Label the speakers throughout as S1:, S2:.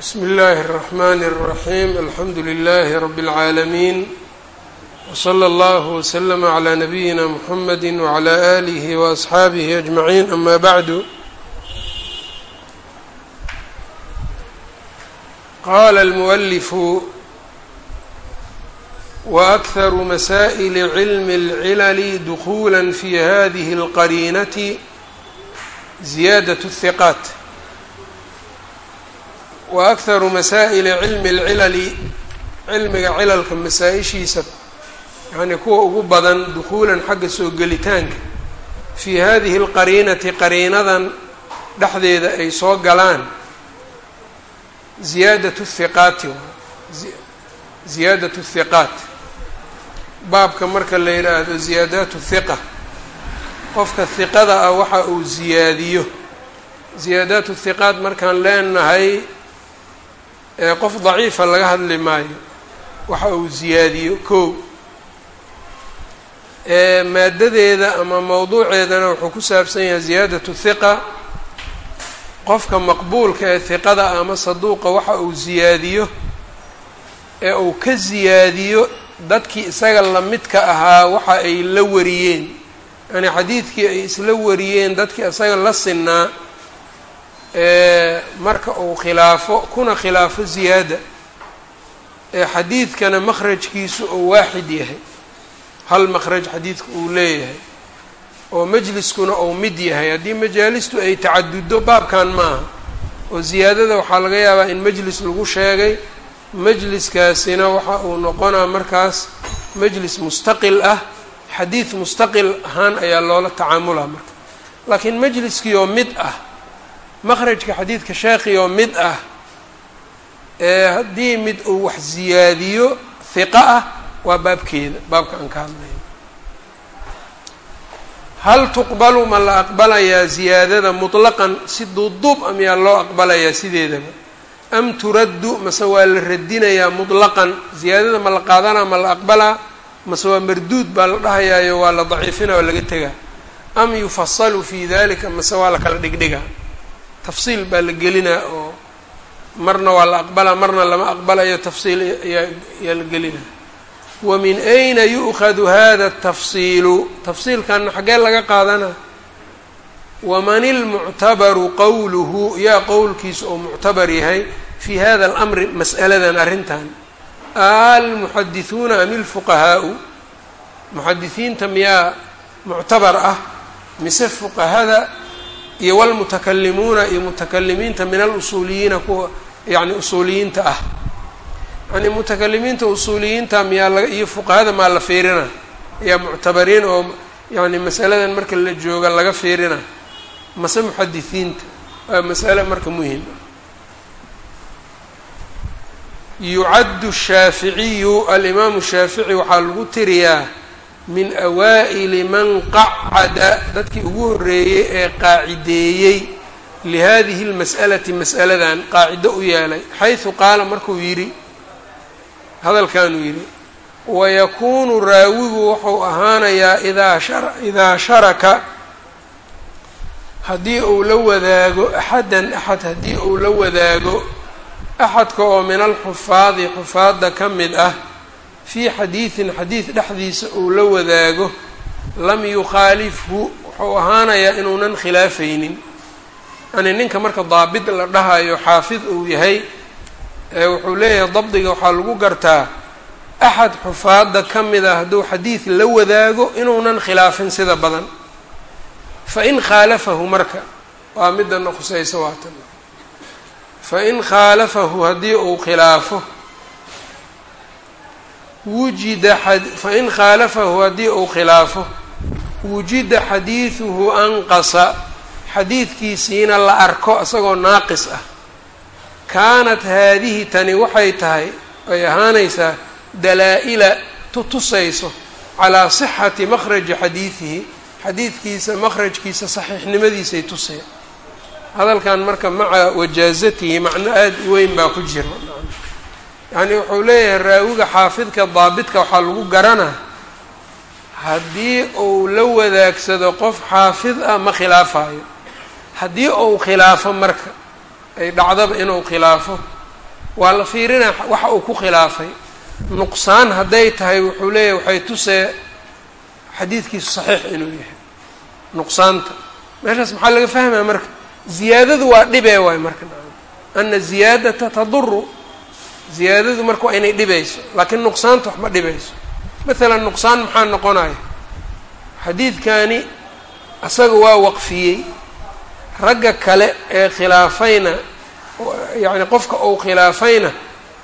S1: bsmi اllahi الرحmn الرaحيم alxamdu لlh رb العaalمين وslى اllه وslm عlى نbyina mحamd وعlى آlih وأصxaabih أجمعين ama bعd qala الmؤlف وأkثr masائل cilm الcilل dخulا fi hadiه الqarيnaة زiyadaة الثqاt wa akharu masaa'ili cilmi alcilali cilmiga cilalka masaa-ishiisa yacnii kuwa ugu badan dukhuulan xagga soo gelitaanka fii hadihi alqariinati qariinadan dhexdeeda ay soo galaan. Ziyaadatu hiqaati ziyaadatu hiqaat baabka marka la yidhaahdo ziyaadaatu hiqa qofka hiqada ah waxa uu ziyaadiyo. Ziyaadaatu hiqaat markaan leenahay qof daciifa laga hadli maayo waxa uu ziyaadiyo kow. Maadadeeda ama mowduuceedana wuxuu ku saabsan yahay ziyaadatu hiqa qofka maqbuulka ee hiqada ama saduuqa waxa uu ziyaadiyo ee uu ka ziyaadiyo dadkii isaga lamidka ahaa waxa ay la wariyeen. Yani xadiidkii ay isla wariyeen dadkii isaga la sinaa marka uu khilaafo kuna khilaafo ziyaada. Ee xadiidkana makhrajkiisu uu waaxid yahay. Hal makhraj xadiidka uu leeyahay? Oo majliskuna uu mid yahay. Haddii majaalistu ay tacaduddo baabkan maaha oo ziyaadada waxaa laga yaabaa in majlis lagu sheegay majliskaasina waxa uu noqonaa markaas majlis mustaqil ah xadiid mustaqil ahaan ayaa loola tacaamulaa marka. Laakiin majliskii oo mid ah makhrajka xadiidka sheekhi oo mid ah ee haddii mid uu wax ziyaadiyo hiqa ah waa baabkeeda baabka aan ka hadlayo hal tuqbalu ma la aqbalayaa ziyaadada mutlaqan si duubduub a miyaa loo aqbalayaa sideedaba? Am turaddu mase waa la radinayaa mutlaqan? Ziyaadada ma la qaadanaa ma la aqbalaa? Mase waa marduud baa la dhahayaayo waa la daciifina waa laga tegaa? Am yufasalu fi dalika mase waa la kala dhigdhigaa tafsiil baa la gelinaa oo marna waa la aqbalaa marna lama aqbalayo tafsiil ayaa la gelinaa wa min ayna yu'khadu hada tafsiilu? Tafsiilkanna xaggee laga qaadanaa waman ilmuctabaru qowluhu yaa qowlkiisa oo muctabar yahay fi hada alamri mas'aladan arrintan. Almuxadithuuna am ilfuqahaau? Muxadisiinta miyaa muctabar ah mise fuqahada iyo wlmutakalimuuna iyo mutakalimiinta min alusuuliyiina kuwa yani usuuliyiinta ah. Yani mutakalimiinta usuuliyiinta miyaa iyo fuqahada maa la fiirina ayaa muctabariin oo yani masaladan marka la jooga laga fiirina. Mase muxadisiinta waa masale marka muhiim yucaddu shaaficiyu alimaamu shaafici waxaa lagu tiriyaa min awaa'ili man qacada dadkii ugu horreeyey ee qaacideeyey lihadihi lmas'alati mas'aladan qaacido u yeelay xaysu qaala markuu yidhi hadalkanuu yidhi wayakuunu raawigu wuxuu ahaanayaa idaa sharaka haddii uu la wadaago axadan axad haddii uu la wadaago axadka oo min alxufaadi xufaadda ka mid ah fii xadiidin xadiid dhexdiisa uu la wadaago lam yukhaalifhu wuxuu ahaanayaa inuunan khilaafaynin. Yani ninka marka daabit la dhahayo xaafid uu yahay wuxuu leeyahay dabdiga waxaa lagu gartaa axad xufaadda ka mid a hadduu xadiid la wadaago inuunan khilaafin sida badan. Fa in khaalafahu marka. Waa midana khusayso waatan. Fa in khaalafahu haddii uu khilaafo wujida fain khaalafahu haddii uu khilaafo wujida xadiiduhu anqasa xadiidkiisiina la arko isagoo naaqis ah kaanat haadihi tani waxay tahay ay ahaanaysaa dalaa-ila tutusayso calaa sixati makhraji xadiidihi xadiidkiisa makhrajkiisa saxiixnimadiisay tusaya hadalkan marka maca wajaazatihi macno aada u weyn baa ku jira yacni wuxuu leeyahay raawiga xaafidka daabitka waxaa lagu garanaa haddii uu la wadaagsado qof xaafid ah ma khilaafayo. Haddii uu khilaafo marka ay dhacdaba inuu khilaafo. Waa la fiirinaa waxa uu ku khilaafay. Nuqsaan hadday tahay wuxuu leeyahay waxay tusee xadiidkiisu saxiix inuu yahay. Nuqsaanta. Meeshaas maxaa laga fahmaya marka? Ziyaadadu waa dhibee waay marka. Ana ziyaadata taduru ziyaadadu marka waa inay dhibayso laakiin nuqsaanta wax ma dhibayso. Maalan nuqsaan maxaa noqonaya? Xadiidkani asaga waa waqfiyey ragga kale ee khilaafayna yacni qofka uu khilaafayna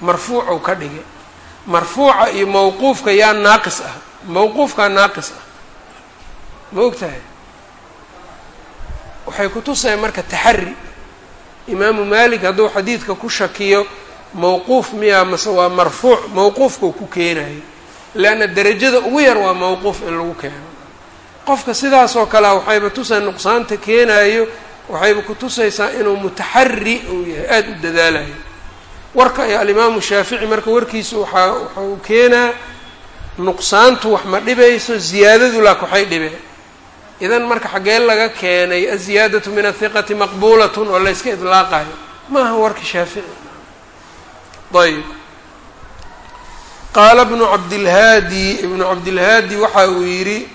S1: marfuucuu ka dhigay. Marfuuca iyo mawquufka yaa naaqis ah. Mawquufkaa naaqis ah. Ma og tahay waxay ku tusaya marka taxari imaamu malik hadduu xadiidka ku shakiyo mawquuf miyaa mase waa marfuuc mawquufkau ku keenayo leanna derajada ugu yar waa mawquuf in lagu keeno. Qofka sidaasoo kalea waxayba tusay nuqsaanta keenayo waxayba ku tusaysaa inuu mutaxari uu yahay aada u dadaalayo warka iyo alimaamu shaafici marka warkiisu waxaa waxa uu keenaa nuqsaantu wax ma dhibayso ziyaadadu laak waxay dhibeen. Idan marka xaggee laga keenay aziyaadatu min athiqati maqbuulatun oo layska idlaaqayo maaha warka shaafici ayb. Qaala bnu cabdilhaadi ibnu cabdilhaadi waxa uu yidhi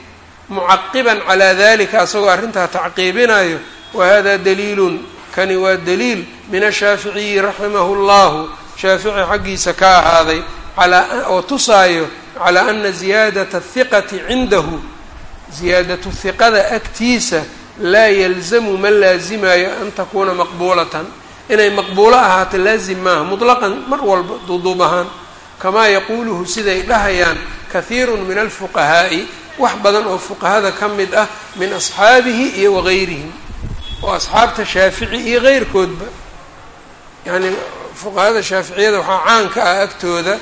S1: mucaqiban calaa dalika asagoo arrintaa tacqiibinayo wahada daliilun. Kani waa daliil min ashaaficiyi raximahu llahu shaafici xaggiisa ka ahaaday oo tusaayo calaa ana ziyaadata athiqati cindahu. Ziyaadatu hiqada agtiisa laa yalzamu ma laazimayo an takuuna maqbuulatan inay maqbuulo ahaato laazim maaha mutlaqan mar walba duuduub ahaan. Kamaa yaquuluhu siday dhahayaan kahiirun min alfuqahaa'i wax badan oo fuqahada ka mid ah min asxaabihi iyo wagayrihim oo asxaabta shaafici iyo keyrkoodba yacni fuqahada shaaficiyada waxaa caanka ah agtooda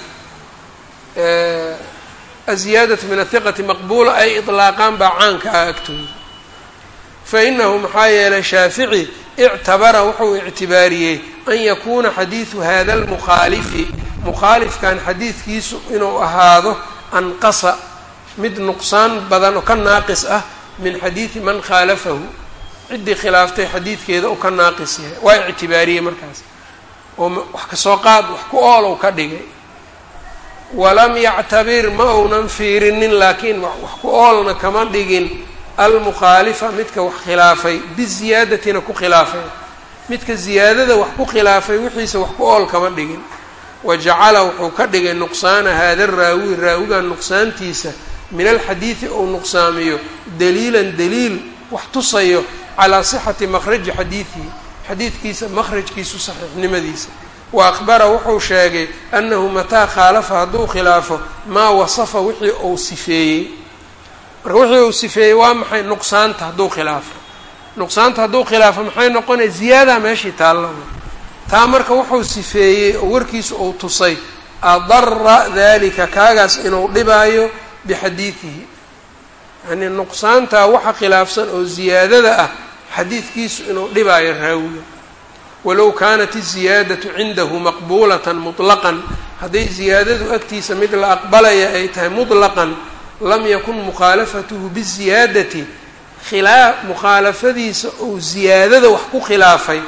S1: aziyaadatu min athiqati maqbuula ay idlaaqaan baa caanka ah agtooda fa inahu maxaa yeelay shaafici ictabara wuxuu ictibaariyey an yakuuna xadiidu hada almukhaalifi mukhaalifkan xadiidkiisu inuu ahaado anqasa mid nuqsaan badan oo ka naaqis ah min xadiidi man khaalafahu ciddii khilaaftay xadiidkeeda uu ka naaqis yahay waa ictibaariyey markaas oo wax ka soo qaad wax ku oolow ka dhigay walam yactabir ma uunan fiirinin laakiin wax ku oolna kama dhigin almukhaalifa midka wax khilaafay biziyaadatina ku khilaafay. Midka ziyaadada wax ku khilaafay wixiisa wax ku ool kama dhigin. Wa jacala wuxuu ka dhigay nuqsaana haada raawi raawigan nuqsaantiisa min alxadiidi ou nuqsaamiyo daliilan daliil wax tusayo calaa sixati makhraji xadiidihi xadiidkiisa makhrajkiisu saxiixnimadiisa. Wa akhbara wuxuu sheegay annahu mataa khaalafa hadduu khilaafo maa wasafa wixii uu sifeeyey marka wixii uu sifeeyey waa maxay nuqsaanta hadduu khilaafo? Nuqsaanta hadduu khilaafo maxay noqonaya ziyaadaha meeshii taalla taa marka wuxuu sifeeyey oo warkiisu uu tusay adara dalika kaagaas inuu dhibaayo bixadiidihi yacnii nuqsaantaa waxa khilaafsan oo ziyaadada ah xadiidkiisu inuu dhibaayo raawiga walow kaanat iziyaadatu cindahu maqbuulatan mutlaqan hadday ziyaadadu agtiisa mid la aqbalaya ay tahay mutlaqan lam yakun mukhaalafatuhu biziyaadati khilaa mukhaalafadiisa ou ziyaadada wax ku khilaafay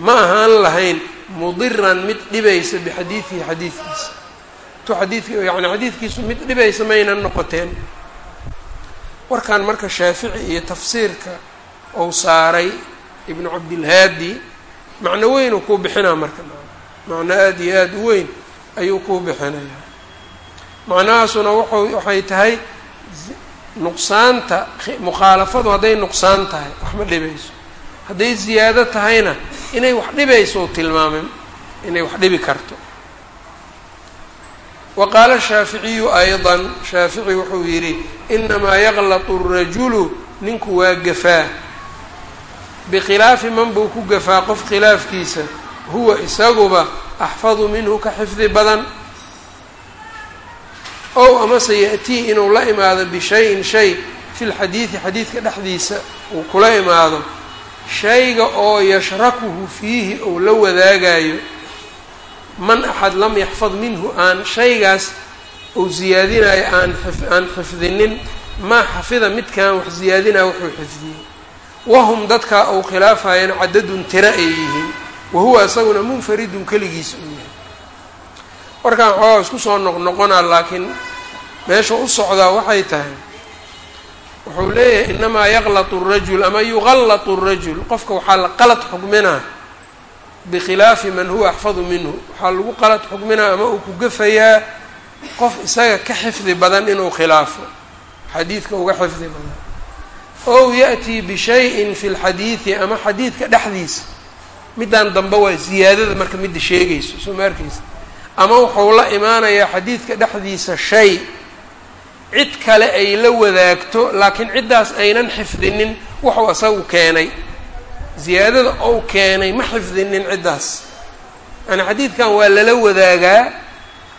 S1: ma ahaan lahayn mudiran mid dhibaysa bixadiidihi xadiidkiisa tu xadiidk yani xadiidkiisu mid dhibaysa maynan noqoteen. Warkan marka shaafici iyo tafsiirka ou saaray ibnu cabdilhaadi macno weyn uu kuu bixinaa marka. Macno aada iyo aada u weyn ayuu kuu bixinayaa macnahaasuna wuxuu waxay tahay nuqsaanta mukhaalafadu hadday nuqsaan tahay waxma dhibayso. Hadday ziyaado tahayna inay wax dhibayso u tilmaamay inay wax dhibi karto. Wa qaala shaaficiyu ayda shaafici wuxuu yidhi inamaa yaklatu rajulu ninku waa gafaa. Bikhilaafi man buu ku gafaa qof khilaafkiisa huwa isaguba axfadu minhu ka xifdi badan ow amase ya-tii inuu la imaado bishayin shay fi lxadiidi xadiidka dhexdiisa uu kula imaado shayga oo yashrakuhu fiihi ou la wadaagayo man axad lam yaxfad minhu aan shaygaas ou ziyaadinayo aan aan xifdinin maa xafida midkaan wax ziyaadinaya wuxuu xifdiyey. Wahum dadkaa ou khilaafayeen cadadun tira ay yihiin wahuwa isaguna munfaridun keligiis uu yahay warkaan xoogaa isku soo noqnoqonaa laakiin meesha u socdaa waxay tahay wuxuu leeyahay inamaa yaqlatu rajul ama yuqallatu rajul. Qofka waxaa la qalad xukminaa bikhilaafi man huwa axfadu minhu. Waxaa lagu qalad xukminaa ama uu ku gafayaa qof isaga ka xifdi badan inuu khilaafo. Xadiidka uga xifdi badan. Ow ya'tii bishayin fi lxadiidi ama xadiidka dhexdiisa. Middan dambe waa ziyaadada marka midda sheegayso soo ma ama wuxuu la imaanayaa xadiidka dhexdiisa shay. Cid kale ay la wadaagto laakiin ciddaas aynan xifdinin wuxuu asagu keenay. Ziyaadada ou keenay ma xifdinin ciddaas. Yani xadiidkan waa lala wadaagaa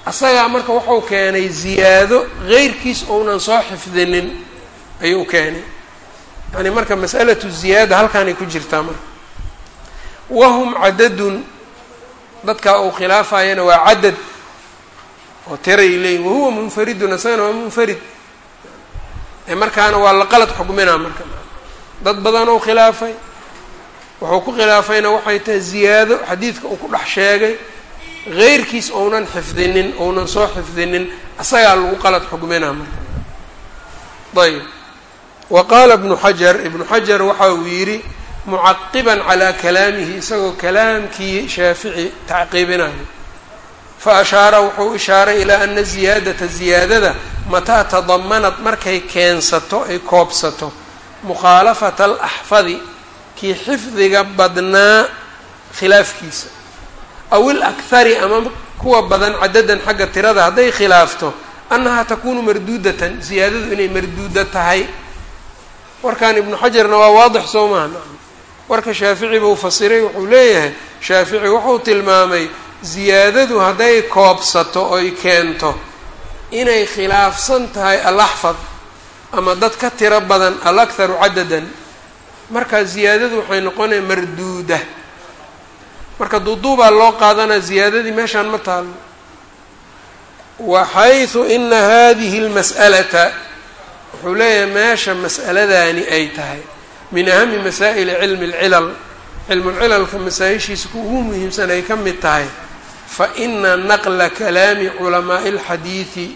S1: asagaa marka wuxuu keenay ziyaado heyrkiis ounan soo xifdinin ayuu keenay. Yani marka mas'alatu ziyaada halkaanay ku jirtaa marka. Wahum cadadun dadkaa uu khilaafayana waa cadad oo tiray leeyiin wahuwa munfaridun isagana waa munfarid. Markaana waa la qalad xukminaa marka. Dad badan oo khilaafay wuxuu ku khilaafayna waxay tahay ziyaado xadiidka uu ku dhex sheegay heyrkiis ounan xifdinin ounan soo xifdinin isagaa lagu qalad xukminaa marka. Ayb wa qaala ibnu xajar ibnu xajar waxa uu yidhi mucaqiban calaa kalaamihi isagoo kalaamkii shaafici tacqiibinayo fa ashaara wuxuu ishaaray ilaa ana ziyaadata ziyaadada mataa tadamanad markay keensato ay koobsato. Mukhaalafata alaxfadi kii xifdiga badnaa khilaafkiisa. Aw il akhari ama kuwa badan cadadan xagga tirada hadday khilaafto annahaa takuunu marduudatan ziyaadadu inay marduuda tahay. Warkan ibnu xajarna waa waadix soo maaha warka shaafici buu fasiray wuxuu leeyahay shaafici wuxuu tilmaamay ziyaadadu hadday koobsato oy keento inay khilaafsan tahay alaxfad ama dad ka tiro badan alakharu cadadan markaa ziyaadadu waxay noqonaya marduuda. Marka duuduubaa loo qaadanaa ziyaadadii meeshaan ma taalo waxaysu ina hadihi lmas'alata wuxuu leeyahay meesha mas'aladani ay tahay min ahami masaa'ili cilmi lcilal cilmulcilalka masaa-ishiisa ku ugu muhiimsan ay ka mid tahay fa ina naqla kalaami culamaa'i lxadiidi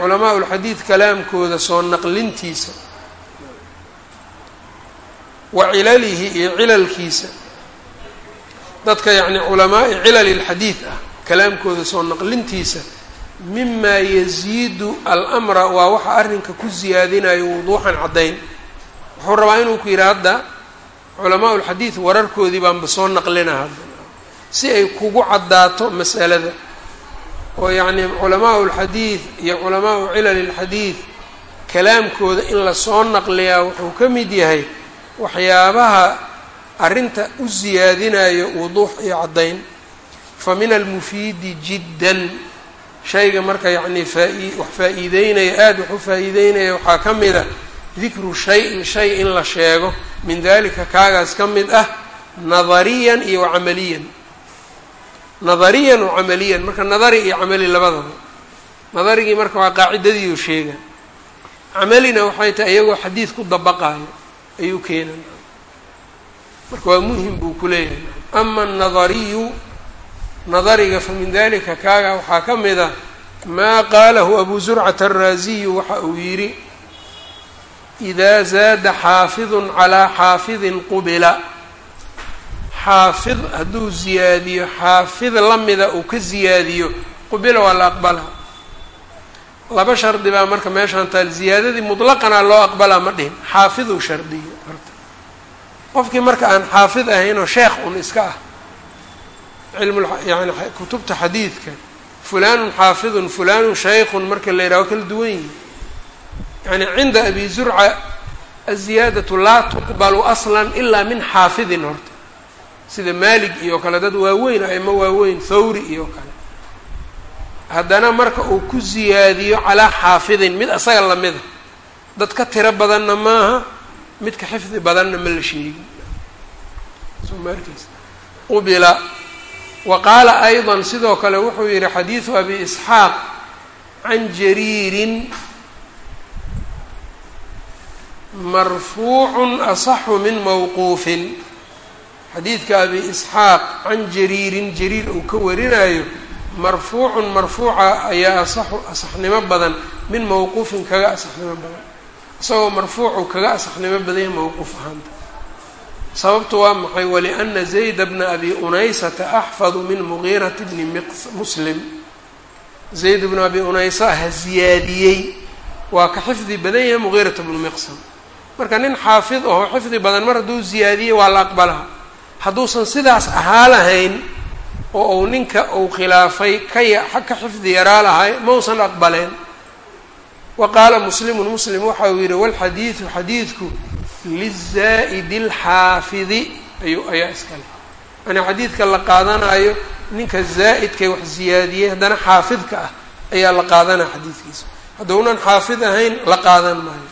S1: culamaa lxadiid kalaamkooda soo naqlintiisa wa cilalihi iyo cilalkiisa. Dadka yacni culamaai cilali lxadiid ah kalaamkooda soo naqlintiisa mimaa yaziidu almra waa waxa arrinka ku siyaadinayo wuduuxan caddayn wuxuu rabaa inuu ku yidhi hadda culamaa ulxadiid wararkoodii baanba soo naqlina hadda. Si ay kugu caddaato mas'alada. Oo yacni culamaa ulxadiid iyo culamaau cilali lxadiid kalaamkooda in la soo naqliyaa wuxuu ka mid yahay waxyaabaha arrinta u siyaadinayo wuduux iyo caddayn. Fa min almufiidi jiddan. Shayga marka yacnii faa- wax faa-iideynaya aada wax u faa-iideynaya waxaa ka mid a dikru shay-in shay in la sheego. Min dalika kaagaas ka mid ah nadariyan iyo wacamaliyan nadariyan wa camaliyan. Marka nadari iyo camali labadaba. Nadarigii marka waa qaacidadiiu sheega. Camalina waxay tahay iyagoo xadiid ku dabaqaayo ayuu keenan. Marka waa muhiim buu ku leeyahay. Ama anadariyu nadariga fa min dalika kaaga waxaa ka mid a maa qaalahu abu zurcata araasiyu waxa uu yidhi idaa zaada xaafidun calaa xaafidin qubila xaafid hadduu ziyaadiyo xaafid lamida uu ka ziyaadiyo qubila waa la aqbala laba shardi baa marka meeshaan taal ziyaadadii mutlaqana loo aqbalaa ma dhihin xaafiduu shardiyo horta qofkii marka aan xaafid ahaynoo sheekh un iska ah cilmu yani kutubta xadiidka fulanun xaafidun fulanun shaykhun marka la yidhaho kala duwan yihi yani cinda abi zurca aziyaadatu laa tuqbalu aslan ilaa min xaafidin horta. Sida maalig iyo kale dad waaweyn aimo waaweyn thawri iyo kale. Haddana marka uu ku ziyaadiyo calaa xaafidin mid asaga lamida dad ka tiro badanna maaha midka xifdi badanna ma la sheegin. Qubila. Wa qaala ayضa sidoo kale wuxuu yihi xadiidu abi isxaaq can jariirin marfuucu asaxu min mawquufin. Xadiidka abi isxaaq can jariirin jariir uu ka warinayo marfuucun marfuuca ayaa asaxu asaxnimo badan min mawquufin kaga asaxnimo badan. Isagoo marfuucu kaga asaxnimo badanya mawquuf ahaanta. Sababtu waa maxay? Waliana zayda bna abi unaysata axfadu min mugiirati bni muslim. Zayd bnu abi unaysa ha ziyaadiyey. Waa ka xifdi badan yahay mugiirata bnu miqsam marka nin xaafid aho xifdi badan mar hadduu ziyaadiyey waa la aqbalaa hadduusan sidaas ahaa lahayn oo uu ninka uu khilaafay kaya ka xifdi yaraa lahay mausan aqbaleen. Wa qaala muslimun muslim waxa uu yidhi walxadiidu xadiidku lizaa'idi alxaafidi ayuu ayaa iskale yani xadiidka la qaadanayo ninka zaa'idkay wax ziyaadiyey haddana xaafidka ah ayaa la qaadanaya xadiidkiisa. Haddounan xaafid ahayn la qaadan maayo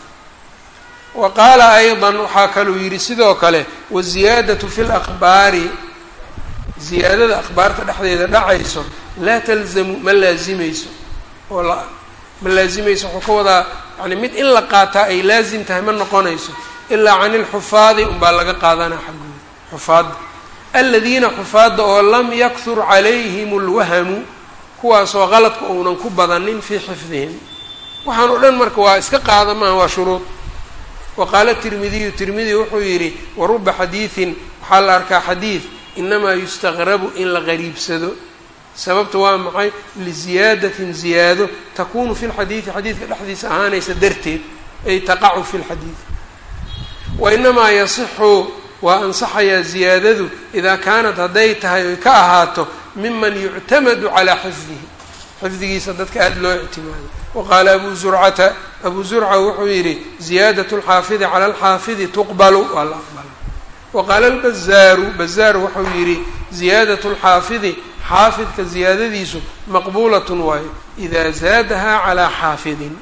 S1: wa qaala aydan waxaa kaluu yidhi sidoo kale waziyaadatu fi laqbaari ziyaadada akhbaarta dhexdeeda dhacayso laa talzamu ma laazimayso oo la ma laazimayso wuxuu ka wadaa yani mid in la qaataa ay laazim tahay ma noqonayso ilaa can ilxufaadi unbaa laga qaadanaa xaggooda xufaadda aladiina xufaadda oo lam yakhur calayhim اlwahamu kuwaasoo qaladka uunan ku badanin fii xifdihim. Waxaan o dhan marka waa iska qaada maaha waa shuruud wa qaala tirmidiyu tirmidi wuxuu yidhi waruba xadiidin waxaa la arkaa xadiid inamaa yustaqrabu in la qariibsado sababta waa maxay liziyaadatin ziyaado takunu fi lxadiidi xadiidka dhexdiisa ahaanaysa darteed ay taqacu fi lxadiid wa inamaa yasixu waa ansaxayaa ziyaadadu idaa kaanat hadday tahay oy ka ahaato miman yuctamadu calaa xifdihi xifdigiisa dadka aada loo ictimaado waqaala abu zurcata abu zurca wuxuu yidhi ziyaadat lxaafidi cala alxaafidi tuqbalu. Waa la aqbala waqaala albazaaru bazaar wuxuu yidhi ziyaadat lxaafidi xaafidka ziyaadadiisu maqbuulatun waayo idaa zaadahaa calaa xaafidin.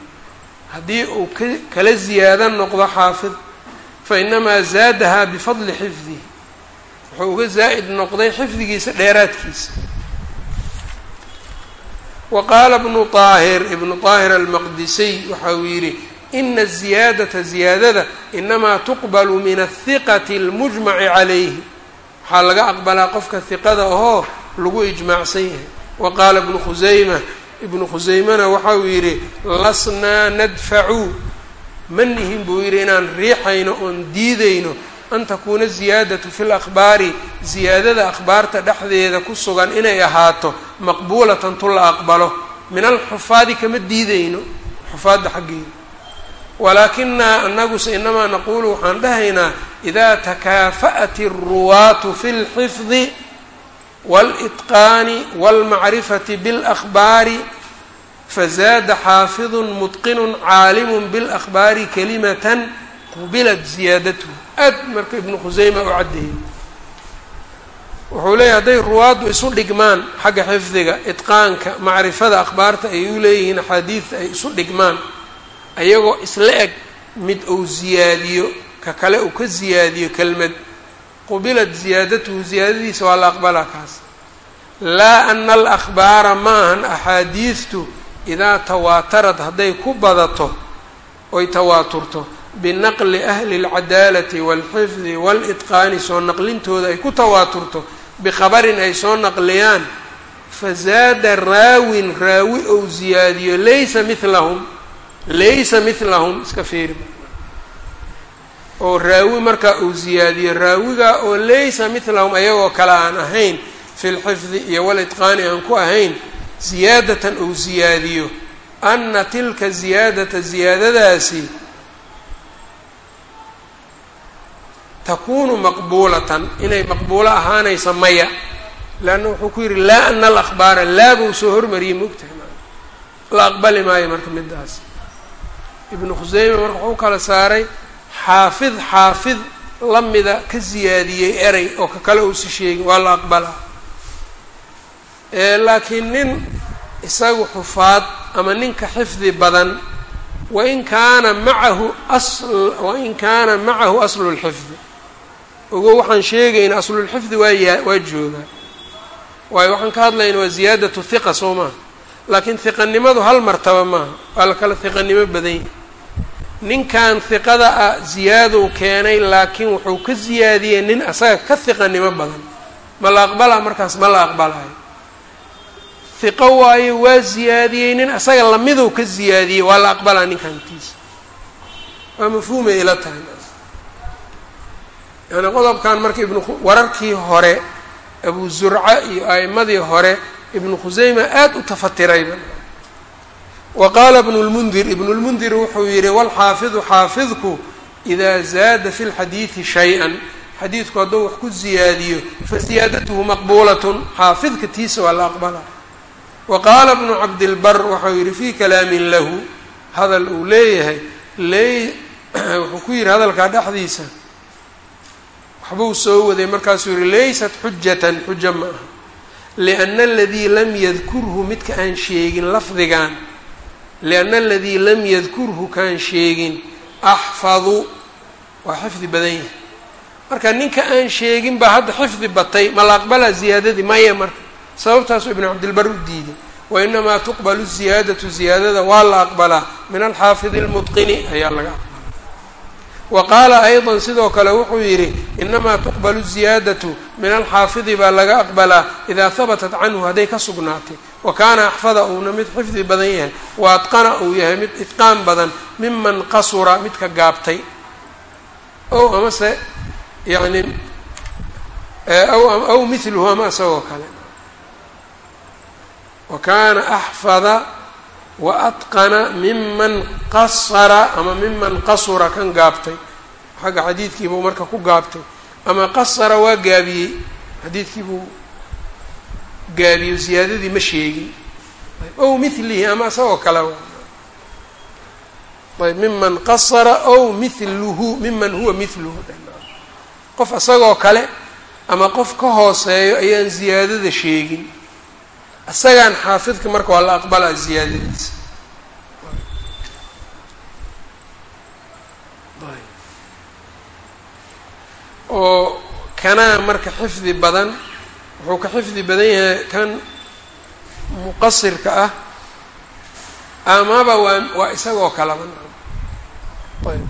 S1: Haddii uu kala ziyaado noqdo xaafid fainamaa zaadahaa bifadli xifdihi. Wuxuu uga zaa'id noqday xifdigiisa dheeraadkiisa waqaala ibnu aahir ibnu aahir almaqdisiy waxauu yidhi ina aziyaadata ziyaadada inamaa tuqbalu min ahiqati almujmaci calayhi. Waxaa laga aqbalaa qofka hiqada ahoo lagu ijmaacsan yahay. Wa qaala bnu khusayma ibnu khusaymana waxauu yidhi lasnaa nadfacu ma nihin buu yidhi inaan riixayno oon diidayno an takuuna ziyaadatu fi lakhbaari ziyaadada akhbaarta dhexdeeda ku sugan inay ahaato maqbuulatan tu la aqbalo min alxufaadi kama diidayno xufaadda xaggeeda walaakinaa anaguse inamaa naquulu waxaan dhahaynaa idaa takaafa'at alruwaatu fi lxifdi wاlإtqaani wاlmacrifati biاlأkhbaari fazaada xaafidu mutqinu caalimu biاlأkhbaari kalimatan qubilat ziyaadatu. Aad marka ibnu khusayma u caddeeyey wuxuu leeyahy hadday ruwaaddu isu dhigmaan xagga xifdiga itqaanka macrifada akhbaarta ay u leeyihiin axaadiidta ay isu dhigmaan ayagoo isla eg mid uu ziyaadiyo ka kale uu ka ziyaadiyo kelmad qubilat ziyaadatuhu ziyaadadiisa waa la aqbalaa kaas. Laa ana alakhbaara ma ahan axaadiidtu idaa tawaatarad hadday ku badato oy tawaaturto binaqli ahli اlcadaalati wاlxifdi wاlitqaani soo naqlintooda ay ku tawaaturto bikhabarin ay soo naqliyaan fazaada raawin raawi ou ziyaadiyo laysa milahum laysa milahum iska fiiri oo raawi markaa uu ziyaadiyo raawigaa oo laysa milahum ayagoo kale aan ahayn fi lxifdi iyo walitqaani aan ku ahayn ziyaadatan uu ziyaadiyo ana tilka ziyaadata ziyaadadaasi takunu maqbuulatan inay maqbuulo ahaanaysa maya. Leanna wuxuu ku yidhi laa ana alakhbaara laa buu soo hormariyey mogtahay la aqbali maayo marka midaas ibnu khuseyme marka wuxuu kala saaray xaafid xaafid lamida ka ziyaadiyey eray oo ka kale uusi sheegin waa la aqbalaa laakiin nin isagu xufaad ama ninka xifdi badan wain kaana macahu asl wain kaana macahu aslu lxifdi ogo waxaan sheegayna aslulxifdi waa waa joogaa waayo waxaan ka hadlayna waa ziyaadatu hiqa soo maaha laakiin hiqanimadu hal martaba maaha waa la kala hiqanimo badan. Yahy ninkan hiqada ah ziyaadow keenay laakiin wuxuu ka ziyaadiyey nin asaga ka hiqanimo badan. Ma la aqbalaa markaas? Ma la aqbalayo. Hiqo waayo waa ziyaadiyey nin isaga lamidow ka ziyaadiyey waa la aqbalaa ninkantiisa waa mafhuumay ila tahay yani qodobkan marka wararkii hore abu zurca iyo a'imadii hore ibnu khuseyma aada u tafatirayba wa qaala ibnu lmundir ibnu lmundir wuxuu yihi walxaafidu xaafidku idaa zaada fi lxadiidi shay-an. Xadiidku hadduu wax ku ziyaadiyo fa ziyaadatuhu maqbuulatun xaafidka tiisa waa la aqbala. Wa qaala bnu cabdilbar waxau yihi fii kalaamin lahu hadal uu leeyahay le wuxuu ku yihi hadalkaa dhexdiisa waxbuu soo waday markaasuu yihi laysat xujatan xuja ma aha. Liana aladii lam yadkurhu midka aan sheegin lafdigan liana aladii lam yadkurhu kaan sheegin axfadu waa xifdi badan yahay. Marka ninka aan sheegin baa hadda xifdi batay ma la aqbalaa ziyaadadii maya marka. Sababtaasuu ibnu cabdilbar u diiday wainamaa tuqbalu ziyaadatu ziyaadada waa la aqbalaa. Min alxaafidi lmutqini ayaa laga wa qaala ayضa sidoo kale wuxuu yidhi inamaa tuqbalu ziyaadatu min alxaafidi baa laga aqbalaa idaa habatat canhu hadday ka sugnaatay. Wa kaana axfada uuna mid xifdi badan yahay wa adqana uu yahay mid idqaan badan miman qasura midka gaabtay. Ow amase yani aw miluhu ama isagoo kale. Wa kaana axfada wa atqana miman qasara ama miman qasura kan gaabtay. Xagga xadiidkiibuu marka ku gaabtay. Ama qasara waa gaabiyey. Xadiidkiibuu gaabiyo ziyaadadii ma sheegin. Ow milihi ama isagoo kale ayb miman qasara ow miluhu miman huwa miluhu qof isagoo kale ama qof ka hooseeyo ayaan ziyaadada sheegin isagaan xaafidka marka waa la aqbalaa ziyaadadiisa. Oo kanaa marka xifdi badan wuxuu ka xifdi badan yahay kan muqasirka ah amaba waa waa isagoo kalaba ayb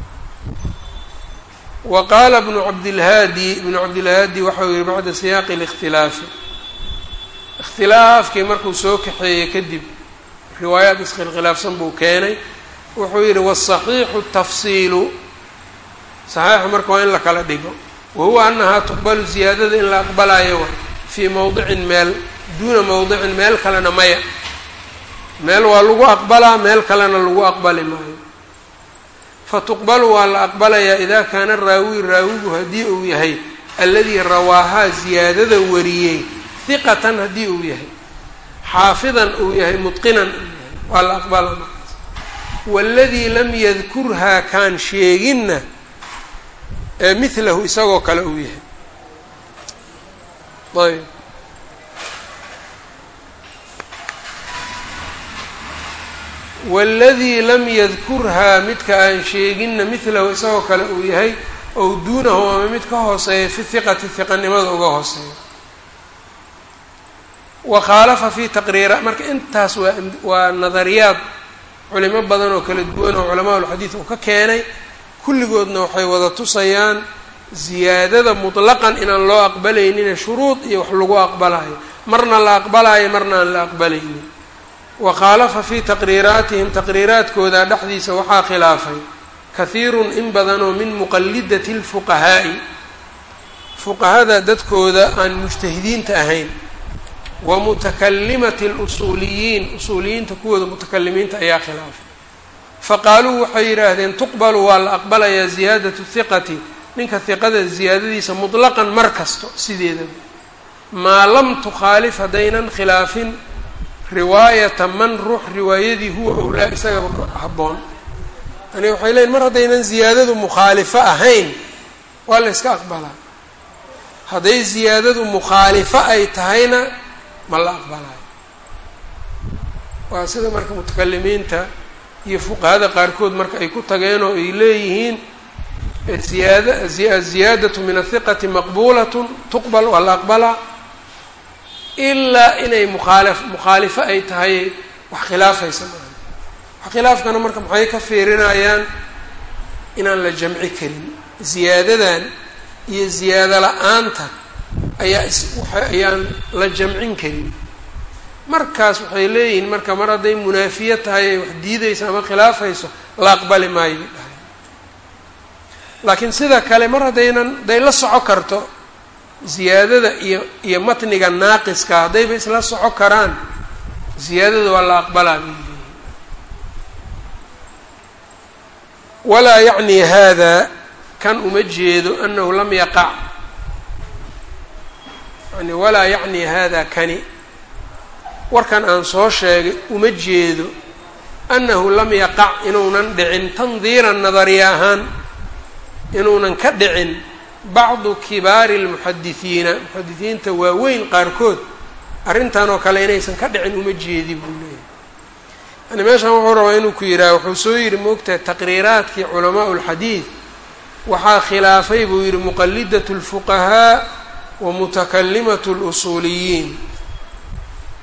S1: wa qaala bnu cabdilhaadi ibnu cabdilhaadi waxau yihi bacda siyaaqi اlاkhtilaafi ikhtilaafkii markuu soo kaxeeyey kadib riwaayaad iskhilkhilaafsan buu keenay wuxuu yihi wالصaxiixu tafsiilu صaxiixa marka waa in la kala dhigo wahuwa anahaa tuqbalu ziyaadada in la aqbalayo wa fii mowdicin meel duuna mowdicin meel kalena maya meel waa lagu aqbalaa meel kalena lagu aqbali maayo fatuqbalu waa la aqbalayaa idaa kaana raawi raawigu haddii uu yahay alladii rawaahaa ziyaadada wariyey hiqatan haddii uu yahay. Xaafidan uu yahay mutqinan uu yahay. Waa la aqbala markaas lam yadkurhaa kaan sheeginna ee milahu isagoo kale uu yahay. Ayb. Waaladii lam yadkurhaa midka aan sheeginna milahu isagoo kale uu yahay ow duunahu ama mid ka hooseeya fi hiqati hiqanimada uga hooseeya wa khaalafa fi taqriira. Marka intaas waa waa nadariyaad culimo badan oo kala duwan oo culamaa ulxadiid uu ka keenay. Kulligoodna waxay wada tusayaan ziyaadada mutlaqan inaan loo aqbalaynine shuruud iyo wax lagu aqbalayo. Marna la aqbalayo marna aan la aqbalaynin. Wa khaalafa fii taqriiraatihim taqriiraadkooda dhexdiisa waxaa khilaafay. Kahiirun in badanoo min muqalidati lfuqahaa'i fuqahada dadkooda aan mujtahidiinta ahayn wa mutakalimati lusuuliyiin usuuliyiinta kuwooda mutakalimiinta ayaa khilaafay. Faqaaluu waxay yidhaahdeen tuqbalu waa la aqbalayaa ziyaadatu hiqati ninka hiqada ziyaadadiisa mutlaqan mar kasto sideedaba maa lam tukhaalif haddaynan khilaafin riwaayata man ruux riwaayadii huwa owlaa isagaba habboon. Yani waxay leeyiin mar haddaynan ziyaadadu mukhaalifo ahayn waa la yska aqbalaa. Hadday ziyaadadu mukhaalifo ay tahayna ma la aqbalayo. Waa sida marka mutakalimiinta iyo fuqahada qaarkood marka ay ku tageen oo ay leeyihiin ziyaada aziyaadatu min athiqati maqbuulatun tuqbal waa la aqbalaa ilaa inay mukhaalif mukhaalifo ay tahay wax khilaafaysa maaha wax khilaafkana marka maxay ka fiirinayaan inaan la jamci karin ziyaadadan iyo ziyaado la'aanta ayaa ayaan la jamcin karin. Markaas waxay leeyihiin marka mar hadday munaafiye tahay ay wax diidayso ama khilaafayso la aqbali maayo dhahay laakiin sida kale mar haddaynan hadday la soco karto ziyaadada iyo iyo matniga naaqiska haddayba isla soco karaan ziyaadada waa la aqbalaa walaa yacni hada kan uma jeedo anahu lam yaqac yani walaa yacni hada kani. Warkan aan soo sheegay uma jeedo annahu lam yaqac inuunan dhicin. Tandiiran nadariya ahaan inuunan ka dhicin bacdu kibaari lmuxadisiina muxadisiinta waaweyn qaarkood arrintan oo kale inaysan ka dhicin uma jeedi buu leeyahay. Yani meeshan wuxuu rabaa inuu ku yidhaha wuxuu soo yidhi moogtahay taqriiraadkii culamaa lxadiid waxaa khilaafay buu yidhi muqalidat lfuqahaa wa mutakalimatu lusuuliyiin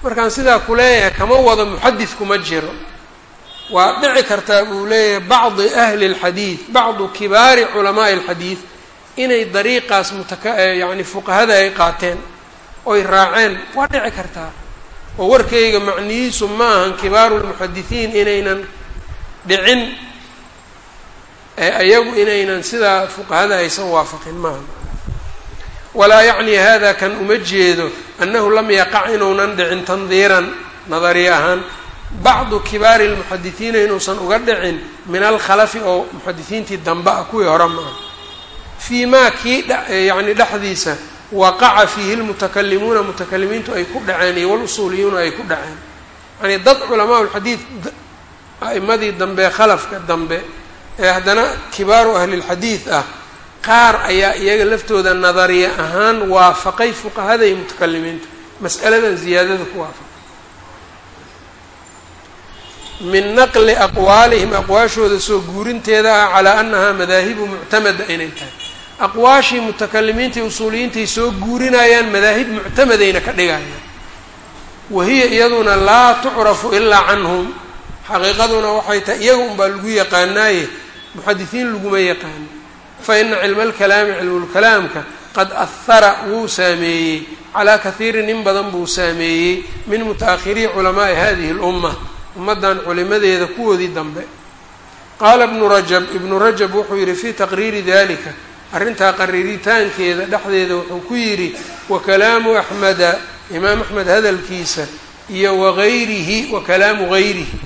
S1: markaan sidaa ku leeyahay kama wado muxadidku ma jiro. Waa dhici kartaa buu leeyahay bacdi ahli اlxadiid bacdu kibaari culamaai اlxadiid inay dariiqaas mutaka yani fuqahada ay qaateen oy raaceen. Waa dhici kartaa oo warkayga macnihiisu ma ahan kibaaru lmuxadisiin inaynan dhicin ayagu inaynan sidaa fuqahada aysan waafaqin maaha walaa yacni hada kan uma jeedo annahu lam yaqac inuunan dhicin tandiiran nadari ahaan. Bacdu kibaari lmuxadisiina inuusan uga dhicin min alkhalafi oo muxadisiintii dambe ah kuwii hore maaha. Fii maa kii yani dhexdiisa waqaca fiihi lmutakalimuuna mutakalimiintu ay ku dhaceen iyo walusuuliyuuna ay ku dhaceen. Yani dad culamaa lxadiid a'imadii dambe khalafka dambe ee haddana kibaaru ahlilxadiid ah qaar ayaa iyaga laftooda nadariya ahaan waafaqay fuqahada iyo mutakalimiinta. Mas'aladan ziyaadada ku waafaqay. Min naqli aqwaalihim aqwaashooda soo guurinteeda ah calaa annahaa madaahibu muctamada inay tahay. Aqwaashii mutakalimiinta iyo usuuliyiintay soo guurinayaan madaahib muctamadayna ka dhigayaan. Wahiya iyaduna laa tucrafu ilaa canhum. Xaqiiqaduna waxay tahay iyaga unbaa lagu yaqaanaaye muxadisiin laguma yaqaano fa ina cilma alkalaami cilmulkalaamka qad ahara wuu saameeyey. Calaa kahiirin in badan buu saameeyey min muta-akhiriin culamaa'i hadihi lumma ummaddan culimadeeda kuwoodii dambe. Qaala ibnu rajab ibnu rajab wuxuu yidhi fii taqriiri dalika arrintaa qariiritaankeeda dhexdeeda wuxuu ku yidhi wa kalaamu axmeda imaam axmed hadalkiisa iyo wagayrihi wa kalaamu gayrihi.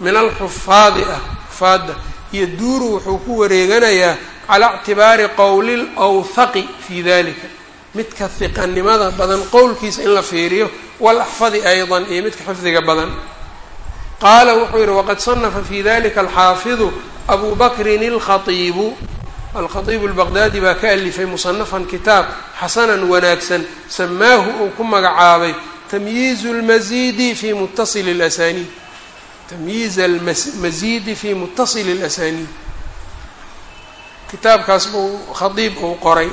S1: Min alxufaadi ah xufaadda iyo duuru wuxuu ku wareeganayaa calaa ictibaari qowli lawthaqi fii dalika midka hiqanimada badan qowlkiisa in la fiiriyo walaxfadi aydan iyo midka xifdiga badan. Qaala wuxuu yidhi waqad sanafa fi dalika alxaafidu abu bakrin alkhaiibu alkhaiibu albaqdaadi baa ka alifay musanafan kitaab xasanan wanaagsan samaahu uu ku magacaabay tamyiizu lmasiidi fi mutasili اlasaniid tamyiiz almasiidi fi mutasili اlasaniid kitaabkaas buu khadiib uu qoray.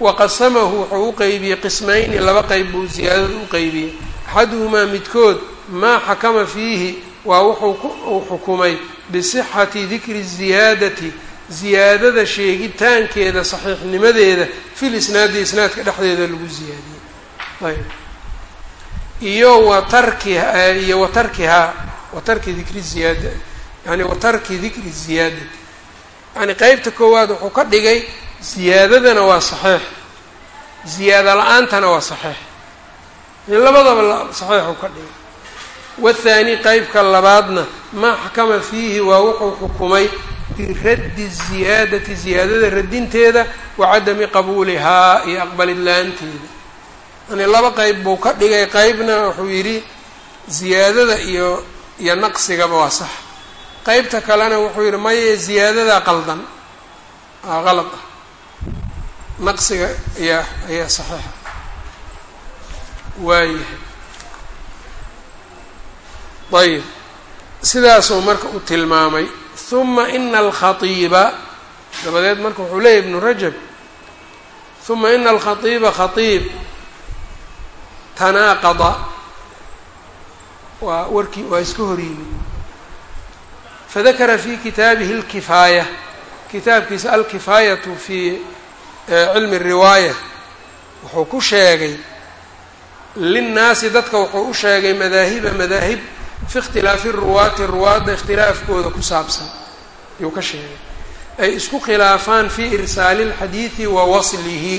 S1: Waqasamahu wuxuu u qeybiyey qismayni laba qeyb buu ziyaadada u qeybiyey axaduhumaa midkood maa xakama fiihi waa wuxuu uu xukumay. Bisixati dikri ziyaadati ziyaadada sheegitaankeeda saxiixnimadeeda fil isnaadi isnaadka dhexdeeda lagu ziyaadiyey. Ayb. Iyo wa tarkiha iyo wa tarkihaa wa tarki dikri ziyaada yani wa tarki dikri ziyaadati yani qeybta koowaad wuxuu ka dhigay ziyaadadana waa saxiix. Ziyaada la'aantana waa saxiix. Labadaba saxiixuu ka dhigay. Wathaani qeybka labaadna maa xakama fiihi waa wuxuu xukumay biraddi ziyaadati ziyaadada radinteeda wa cadami qabuulihaa iyo aqbalid la'aanteeda yani laba qeyb buu ka dhigay. Qeybna wuxuu yidhi ziyaadada iyo iyo naqsigaba waa sax qeybta kalena wuxuu yidhi maye ziyaadadaa qaldan. Qalad ah naqsiga ayaa ayaa saxiixa. Waayahay ayb sidaasuu marka u tilmaamay. Huma ina alkhaiiba dabadeed marka wuxuu leeyahy ibnu rajab huma ina alkhaiiba khaiib tanaaqada. Waa warkii waa iska hor yimid fadakara fi kitaabihi alkifaaya kitaabkiisa alkifaayatu fi cilmi riwaaya wuxuu ku sheegay linnaasi dadka wuxuu u sheegay madaahiba madaahib fi ikhtilaafi ruwaati ruwaadda ikhtilaafkooda ku saabsan ayuu ka sheegay ay isku khilaafaan fii irsaali اlxadiidi wa waslihi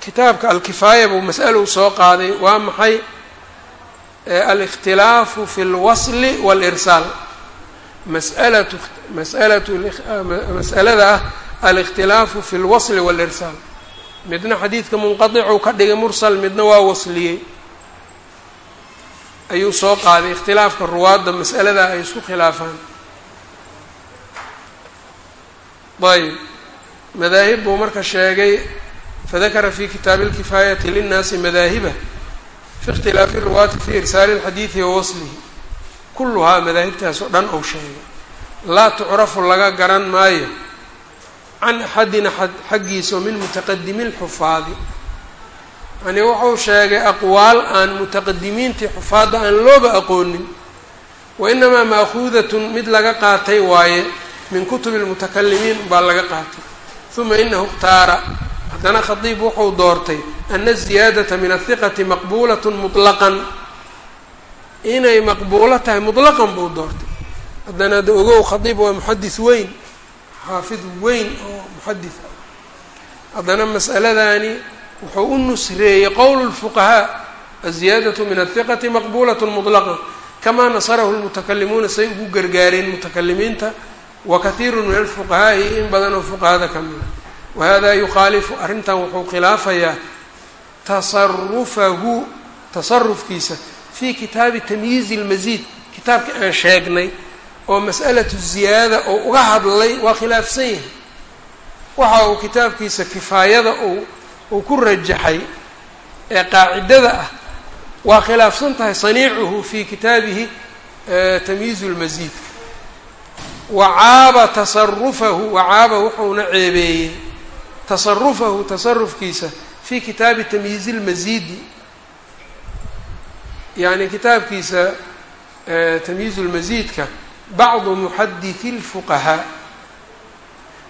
S1: kitaabka alkifaaya buu mas'alou soo qaaday waa maxay alikhtilaafu fi اlwasli wاlirsaal masalatu masalatu mas'alada ah alikhtilaafu fi اlwasli wاlirsaal midna xadiidka munqaطicuu ka dhigay mursal midna waa wasliyey ayuu soo qaaday ikhtilaafka ruwaadda mas'alada ay isku khilaafaan ayb madaahib buu marka sheegay fadakara fi kitaabi اlkifaayati linnaasi madaahiba fi ikhtilaafi ruwaati fi irsaali اlxadiidi wa waslihi kulluhaa madaahibtaas oo dhan ou sheegay. Laa tucrafu laga garan maayo can axadin axad xaggiisa oo min mutaqadimi lxufaadi yani wuxuu sheegay aqwaal aan mutaqadimiintii xufaadda aan looba aqoonin. Wa inamaa maakuudatun mid laga qaatay waaye min kutubi lmutakalimiin baa laga qaatay. Uma inahu اkhtaara haddana khadiib wuxuu doortay ana aziyaadata min ahiqati maqbuulatun mutlaqan. Inay maqbuulo tahay mutlaqan buu doortay. Haddana ada ogow khadiib waa muxadis weyn xaafid weyn oo muxadis ah. Haddana mas'aladani wuxuu u nusreeyey qowl lfuqahaa aziyaadatu min ahiqati maqbuulat mutlaqan kamaa nasarahu lmutakalimuuna say ugu gargaareen mutakalimiinta wa kahiiru min alfuqahaa'i in badan oo fuqahada ka mida ah wahada yukhaalifu arrintan wuxuu khilaafayaa tasarufahu tasarufkiisa fii kitaabi tamyiizi اlmasiid kitaabka aan sheegnay oo mas'alatu ziyaada oo uga hadlay waa khilaafsan yahay waxa uu kitaabkiisa kifaayada uu ku rajaxay ee qaacidada ah waa khilaafsan tahay saniicuhu fi kitaabihi tamyiizu اlmasiid wacaaba tasarufahu wacaaba wuxuuna ceebeeyey tasarufahu tasarufkiisa fii kitaabi tamyiizi lmasiidi yani kitaabkiisa tamyiizu lmasiidka bacdu muxaditثi اlfuqahaa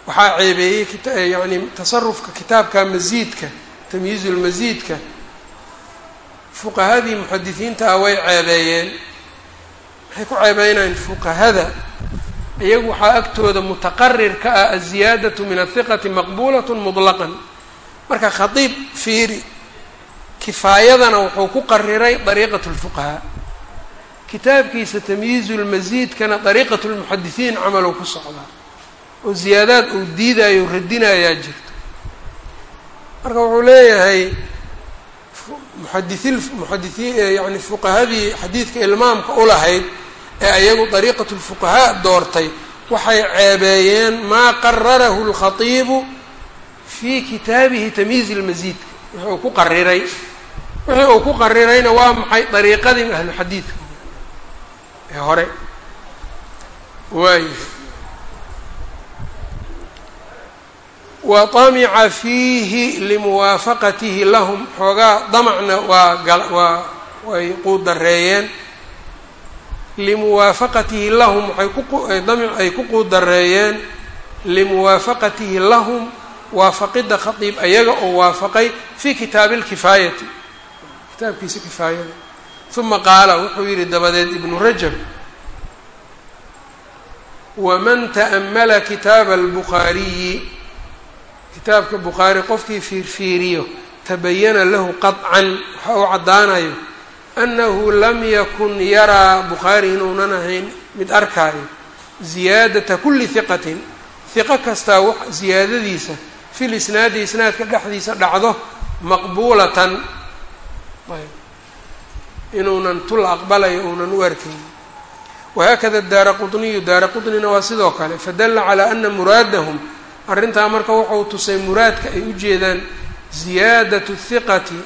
S1: waxaa ceebeeyey yani tasarufka kitaabka masiidka tamyiizu lmasiidka fuqahadii muxadisiinta ah way ceebeeyeen. Waxay ku ceebeynayeen fuqahada iyagu waxaa agtooda mutaqarir ka ah aziyaadatu min ahiqati maqbulat muطlaqan marka khadiib fiiri kifaayadana wuxuu ku qariray dariiqat اlfuqahaa kitaabkiisa tamyiizu lmasiidkana dariiqat lmuxadisiin camalow ku socdaa oo ziyaadaad uu diidayo radinayaa jirto. Marka wuxuu leeyahay muxadii muxadisiin yani fuqahadii xadiidka ilmaamka ulahayd ee ayagu dariiqat lfuqahaa doortay waxay ceebeeyeen maa qararahu lkhatiibu fii kitaabihi tamyiizi lmasiidka wixii ku qariray wixii uu ku qarirayna waa maxay dariiqadii ahlu xadiidka ee hore? Waayahay wa طamica fiihi limuwaafaqatihi lahum xoogaa damacna waa waa way quudareeyeen limuwaafaqatihi lahum waydamic ay ku quudareeyeen limuwaafaqatihi lahum waafaqidda khadiib ayaga oo waafaqay fii kitaabi lkifaayati kitaabkiisa kifaayada. Uma qaala wuxuu yidhi dabadeed ibnu rajab waman ta'ammala kitaaba albukhaariyi kitaabka bukhaari qofkii fiirfiiriyo tabayana lahu qadcan waxa uu caddaanayo annahu lam yakun yaraa bukhaari inuunan ahayn mid arkaayo ziyaadata kuli hiqatin hiqo kastaa ziyaadadiisa fi lisnaadi isnaadka dhexdiisa dhacdo maqbuulatan inuunan tul aqbalayo uunan u arkayn wahaakada daara quطniyu daara quطnina waa sidoo kale fadala calaa ana muraadahum arrintaa marka wuxuu tusay muraadka ay u jeedaan ziyaadatu hiqati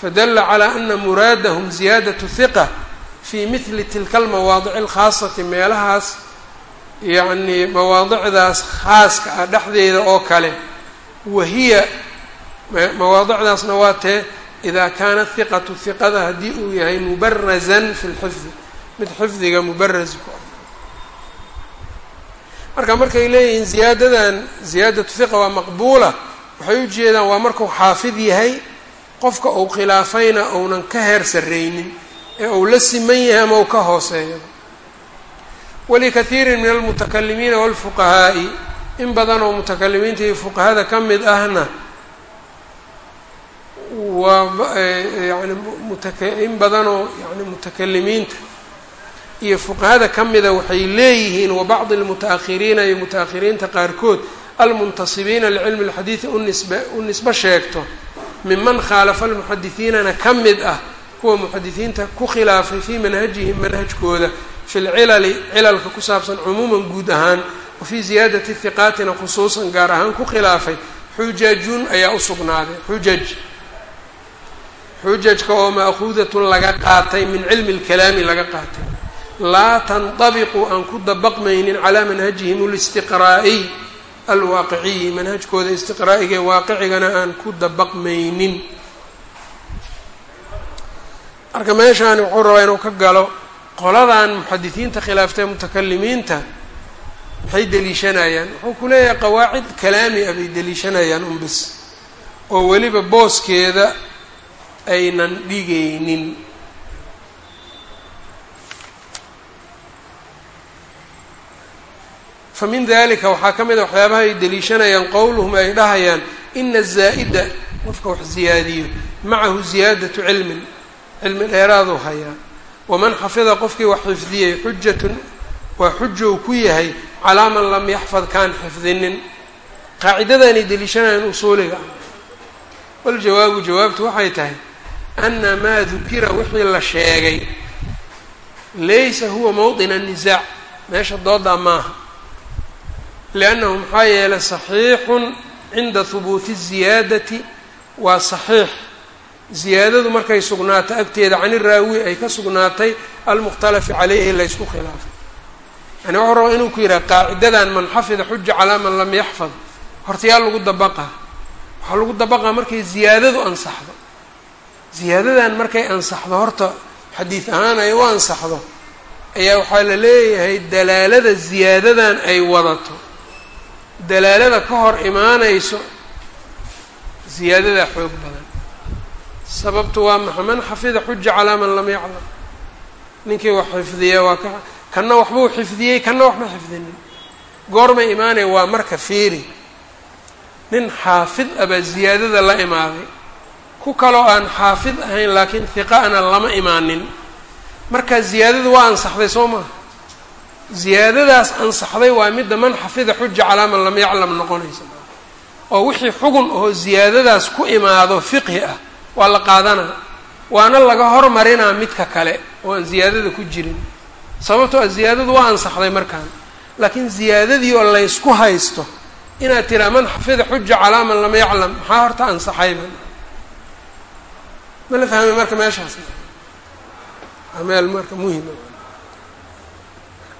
S1: fadala calaa ana muraadahum ziyaadatu hiqa fii mihli tilka almawaadici alkhaasati meelahaas yacnii mawaadicdaas khaaska ah dhexdeeda oo kale wahiya mawaadicdaasna waa tee idaa kaana hiqatu hiqada haddii uu yahay mubarazan fi lxifdi mid xifdiga mubaraz ku ah marka markay leeyihiin ziyaadadan ziyaadatu hiqa waa maqbuula waxay u jeedaan waa markuu xaafid yahay qofka uu khilaafayna uunan ka heer sarreynin ee uu la siman yahay ama uu ka hooseeyo. Walikathiirin min almutakalimiina walfuqahaa'i in badan oo mutakalimiinta iyo fuqahada ka mid ahna waa yani mutaka in badanoo yani mutakalimiinta iyo fuqahada ka mida waxay leeyihiin wa bacdi almuta-akhiriina iyo muta-akhiriinta qaarkood almuntasibiina licilmi اlxadiidi unisb u nisbo sheegto miman khaalafa almuxadisiinana ka mid ah kuwa muxadisiinta ku khilaafay fii manhajihim manhajkooda fi lcilali cilalka ku saabsan cumuuman guud ahaan wa fii siyaadati hiqaatina khusuusan gaar ahaan ku khilaafay xujajun ayaa u sugnaaday. Xujaj xujajka oo ma'khuudatun laga qaatay min cilmi lkalaami laga qaatay. Laa tandabiqu aan ku dabaqmaynin calaa manhajihim listiqraa'iy alwaaqiciyi manhajkooda istiqraa'iga ee waaqicigana aan ku dabaqmaynin. Marka meeshaani wuxuu rabaa inuu ka galo qoladan muxadisiinta khilaaftee mutakalimiinta maxay deliishanayaan? Wuxuu ku leeyahay qawaacid kalaami ah bay deliishanayaan unbis oo weliba booskeeda aynan dhigaynin fa min dalika waxaa ka mid a waxyaabaha ay deliishanayaan qowluhum ay dhahayaan ina azaa'ida qofka wax ziyaadiyo macahu ziyaadatu cilmin cilmi dheeraaduu hayaa. Waman xafida qofkii wax xifdiyey xujatun waa xujow ku yahay calaa man lam yaxfad kaan xifdinin. Qaacidadaanay deliishanayaan usuuliga ah. Waljawaabu jawaabtu waxay tahay ana maa dukira wixii la sheegay laysa huwa mowdina nisaac meesha doodaa maaha liannahu maxaa yeelay saxiixun cinda hubuuti ziyaadati waa saxiix ziyaadadu markay sugnaato agteeda cani raawi ay ka sugnaatay almukhtalafi caleyhi laysku khilaafay yani wuxuu rabaa inuu ku yidhaha qaacidadan man xafida xuja calaa man lam yaxfad hortayaa lagu dabaqaa waxaa lagu dabaqaa markay ziyaadadu ansaxdo ziyaadadan markay ansaxdo horta xadiid ahaan ay u ansaxdo ayaa waxaa la leeyahay dalaalada ziyaadadan ay wadato dalaalada ka hor imaanayso ziyaadadaa xoog badan. Sababtu waa maxa man xafida xuja calaa man lam yaclam. Ninkii wax xifdiya waa ka kanna waxbuu xifdiyey kanna waxma xifdinin. Goormay imaanaya waa marka fiiri. Nin xaafid abaa ziyaadada la imaaday. Ku kaloo aan xaafid ahayn laakiin hiqa'na lama imaanin. Markaa ziyaadadu waa ansaxday soo maha ziyaadadaas ansaxday waa midda man xafida xuja calaa man lam yaclam noqonaysa. oo wixii xugun oo ziyaadadaas ku imaado fiqhi ah waa la qaadanaa waana laga hormarinaa midka kale oo aan ziyaadada ku jirin. Sababtoo a ziyaadadu waa ansaxday markaan. Laakiin ziyaadadii oo laysku haysto inaad tiraa man xafida xuja calaa man lam yaclam maxaa horta ansaxayba ma? La fahmay marka meeshaas? Meel marka muhima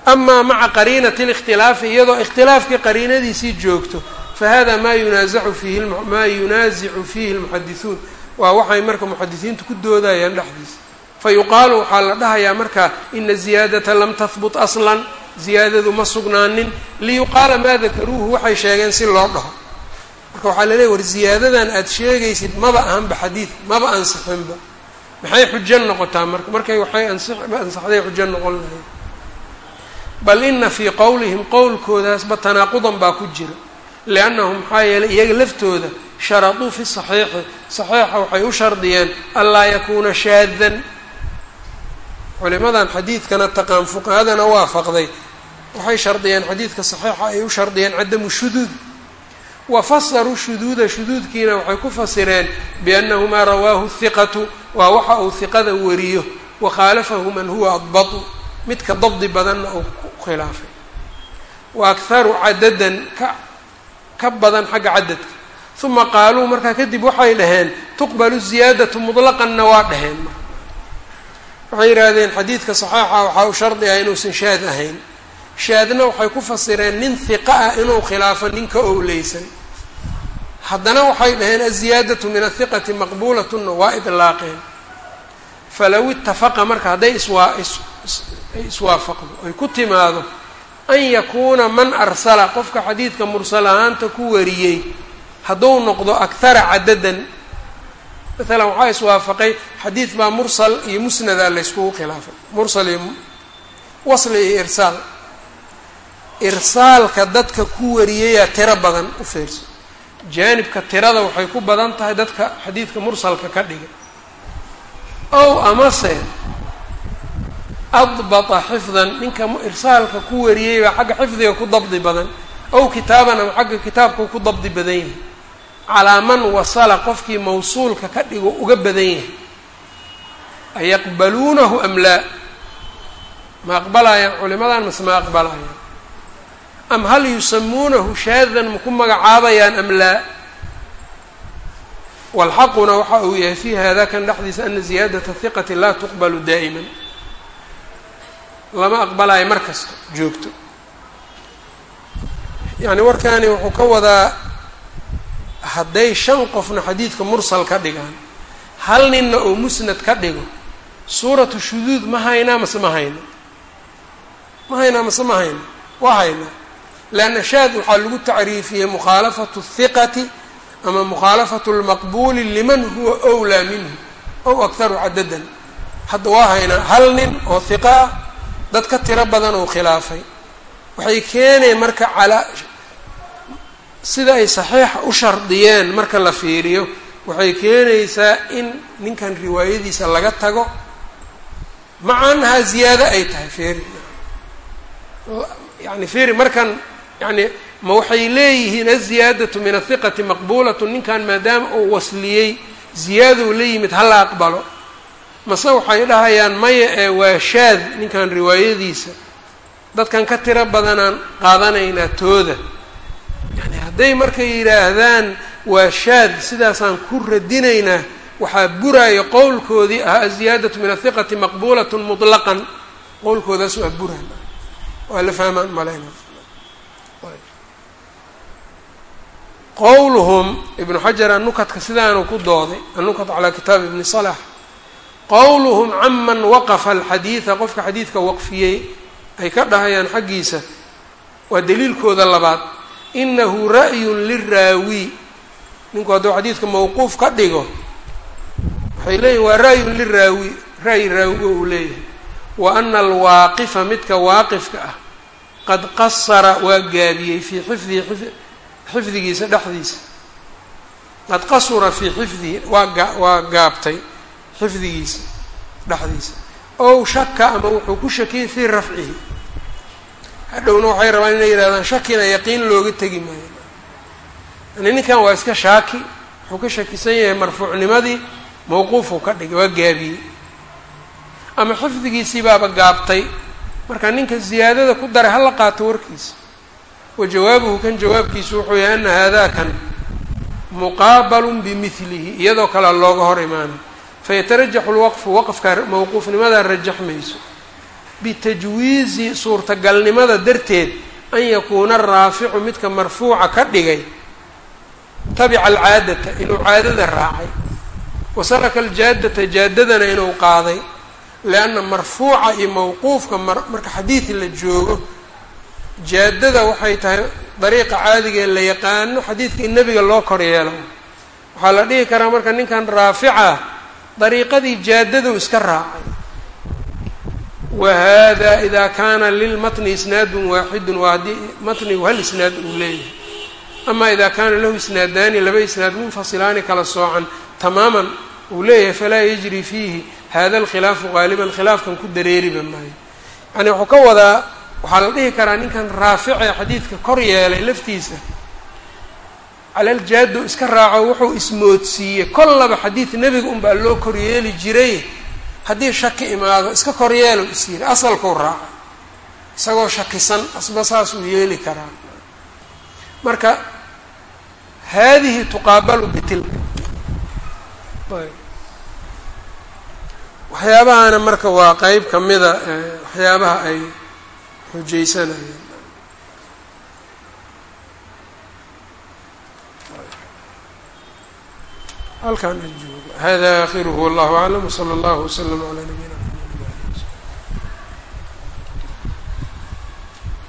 S1: amaa maca qariinati اlاkhtilaafi iyadoo ikhtilaafkii qariinadiisii joogto fahada ma yunaazacu fiihi maa yunaasicu fiihi اlmuxadisuun waa waxay marka muxadisiintu ku doodayaan dhexdiisa fayuqaalu waxaa la dhahayaa marka ina ziyaadata lam tahbut aslan ziyaadadu ma sugnaanin liyuqaala maa dakaruuhu waxay sheegeen si loo dhaho marka waxaa la leeya war ziyaadadan aada sheegaysid maba ahanba xadiid maba ansixinba maxay xujo noqotaa marka markay waxay ansaxday xujo noqon lahayd bal ina fii qowlihim qowlkoodaasba tanaaqudan baa ku jira liannahum maxaa yeelay iyaga laftooda sharaduu fi saxiixi saxiixa waxay u shardiyeen anlaa yakuuna shaadan culimadan xadiidkana taqaan fuqahadana waafaqday waxay shardiyeen xadiidka saxiixa ay u shardiyeen cadamu shuduud. Wa fasaruu shuduuda shuduudkiina waxay ku fasireen biannahu maa rawaahu hiqatu waa waxa uu hiqada wariyo wa khaalafahu man huwa adbatu midka dabdi badanna uu ku khilaafay. Wa akharu cadadan ka ka badan xagga cadadka uma qaaluu markaa kadib waxay dhaheen tuqbalu ziyaadatu mutlaqanna waa dhaheen. Waxay yidhaahdeen xadiidka saxiixa waxaa u shardi ah inuusan shaad ahayn. Shaadna waxay ku fasireen nin hiqa ah inuu khilaafo ninka owleysan. Haddana waxay dhaheen aziyaadatu min ahiqati maqbuulatuna waa idlaaqeen. Falow itafaqa marka hadday iswaa ay iswaafaqdo ay ku timaado an yakuuna man arsala. Qofka xadiidka mursal ahaanta ku wariyey hadduu noqdo akhara cadadan maalan waxaa iswaafaqay xadiid baa mursal iyo musnada layskugu khilaafay. Mursal iyo wasli iyo irsaal. Irsaalka dadka ku wariyayaa tiro badan u fiirso. Jaanibka tirada waxay ku badan tahay dadka xadiidka mursalka ka dhiga ow amase adbata xifdan ninka irsaalka ku wariyey baa xagga xifdiga ku dabdi badan ow kitaaban ama xagga kitaabka ku dabdi badan yahay calaa man wasala qofkii mawsuulka ka dhigo uga badan yahay ayaqbaluunahu am laa ma aqbalayaan culimadan mase ma aqbalayaan am hal yusamuunahu shaadan maku magacaabayaan am laa walxaquna waxa uu yahay fi hada kan dhexdiisa ana ziyaadata hiqati laa tuqbalu daa'iman lama aqbalayo mar kasta joogto. Yacni warkani wuxuu ka wadaa hadday shan qofna xadiidka mursal ka dhigaan hal ninna oo musnad ka dhigo suuratu shuduud ma haynaa mase ma hayno ma haynaa mase ma hayno waa haynaa leanna shaad waxaa lagu tacriifiyey mukhaalafatu hiqati ama mukhaalafatu lmaqbuuli liman huwa wlaa minhu ow akharu cadadan hadda waa haynaa hal nin oo hiqa ah dad ka tiro badan oo khilaafay. Waxay keeneen marka calaa sida ay saxiixa u shardiyeen marka la fiiriyo waxay keenaysaa in ninkan riwaayadiisa laga tago. Maca annahaa ziyaado ay tahay feeri yani feeri markan yani ma waxay leeyihiin aziyaadatu min athiqati maqbuulatu ninkan maadaama uu wasliyey ziyaadou la yimid hala aqbalo mase waxay dhahayaan maya ee waa shaad ninkan riwaayadiisa. Dadkan ka tiro badanaan qaadanaynaa tooda. Yani hadday markay yidhaahdaan waa shaad sidaasaan ku radinaynaa waxaa buraayo qowlkoodii ah aziyaadatu min athiqati maqbuulatun mutlaqan. Qowlkoodaas waa buraan. Waa la fahmaan malayna qowluhum ibnu xajar annukadka sidaanu ku dooday annukat calaa kitaabi ibni salax qowluhum caman waqafa alxadiida qofka xadiidka waqfiyey ay ka dhahayaan xaggiisa waa daliilkooda labaad. Inahu ra'yun liraawi. Ninku hadduu xadiidka mawquuf ka dhigo waxay leeyihiin waa ra'yun liraawi ra'yi raawiga uu leeyahay. Wa ana alwaaqifa midka waaqifka ah qad qasara waa gaabiyey fii xifdihi xifdigiisa dhexdiisa. Qad qasura fii xifdihi waa waa gaabtay xifdigiisa dhexdiisa. Ow shaka ama wuxuu ku shakiyey fii rafcihi. Hadhowna waxay rabaan inay yidhahdaan shakina yaqiin looga tegi maayo. Ninkan waa iska shaaki wuxuu ka shakisan yahay marfuucnimadii mawquufuu ka dhigay waa gaabiyey. Ama xifdigiisii baaba gaabtay marka ninka ziyaadada ku daray hala qaato warkiisa wa jawaabuhu kan jawaabkiisu wuxuu yahay ana haadaa kan muqaabalun bimilihi iyadoo kale looga hor imaanay fayatarajaxu lwaqfu waqfka mawquufnimadaa rajaxmayso bitajwiizi suurtagalnimada darteed an yakuuna araaficu midka marfuuca ka dhigay tabica alcaadata inuu caadada raacay wasalaka aljaadata jaadadana inuu qaaday lianna marfuuca iyo mawquufka marka xadiid la joogo jaadada waxay tahay dariiqa caadiga ee la yaqaano xadiidka in nebiga loo kor yeelo waxaa la dhihi karaa marka ninkan raafica dariiqadii jaadadu iska raacay. Wa hada ida kaana lilmatni isnaadun waaxidun waa haddii matnigu hal isnaad uu leeyahay. Ama ida kaana lahu isnaadaani laba isnaad munfasilaani kala soocan tamaaman uu leeyahay falaa yajri fiihi hada alkhilaafu qaaliban khilaafkan ku dareeriba maayo. Yani wuxuu ka wadaa waxaa la dhihi karaa ninkan raafice xadiidka kor yeelay laftiisa calaljaado iska raaco wuxuu ismoodsiiyey. Kollaba xadiid nebiga unbaa loo koryeeli jiray. Haddii shaki imaado iska koryeelo is yiri asalkuu raacay isagoo shakisan asba saasuu yeeli karaa. Marka haadihi tuqaabalu bitilka waxyaabahana marka waa qeyb kamida waxyaabaha ay xujaysanayeen halkaan joogo. Hada akhiruhu wallahu aclam wsala allahu wslama calaa nabiyina